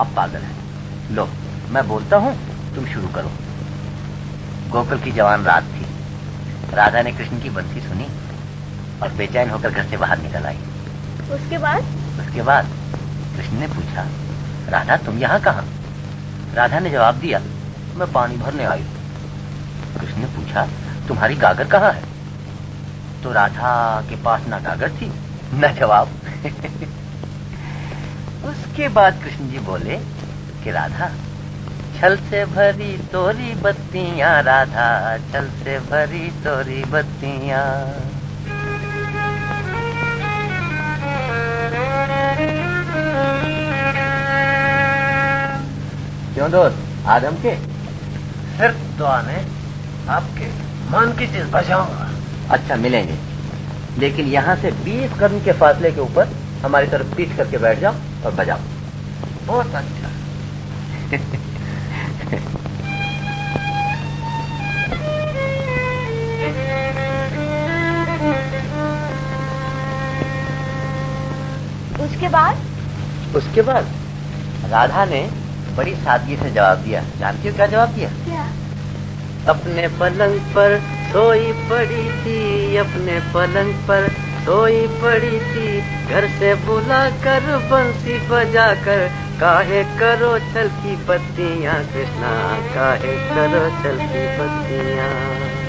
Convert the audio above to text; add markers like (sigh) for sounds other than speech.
अब पागल है। लो मैं बोलता हूँ तुम शुरू करो। गोकुल की जवान रात थी। राधा ने कृष्ण की बंसी सुनी और बेचैन होकर घर से बाहर निकल आई। उसके बाद? उसके बाद कृष्ण ने पूछा राधा तुम यहाँ कहा? राधा ने जवाब दिया मैं पानी भरने आई कृष्ण ने पूछा तुम्हारी गागर कहाँ है? तो राधा के पास ना गागर थी न जवाब। (laughs) उसके बाद कृष्ण जी बोले कि राधा छल से भरी तोरी बत्तियाँ राधा छल से भरी तोरी बत्तियाँ। क्यों दोस्त? आदम के? सिर्फ़ तो आने आपके मन की चीज़ बजाऊँगा अच्छा मिलेंगे। लेकिन यहाँ से 20 कदम के फासले के ऊपर हमारी तरफ़ पीछ करके बैठ जाओ। और बजाओ बहुत अच्छा। उसके बाद? उसके बाद राधा ने बड़ी सादगी से जवाब दिया। जानती हो क्या जवाब दिया? क्या? अपने पलंग पर सोई पड़ी थी अपने पलंग पर सोई पड़ी थी, घर से बुला कर बंसी बजा कर काहे करो चल की बत्तियाँ, कृष्णा, काहे करो चल की बत्तियाँ।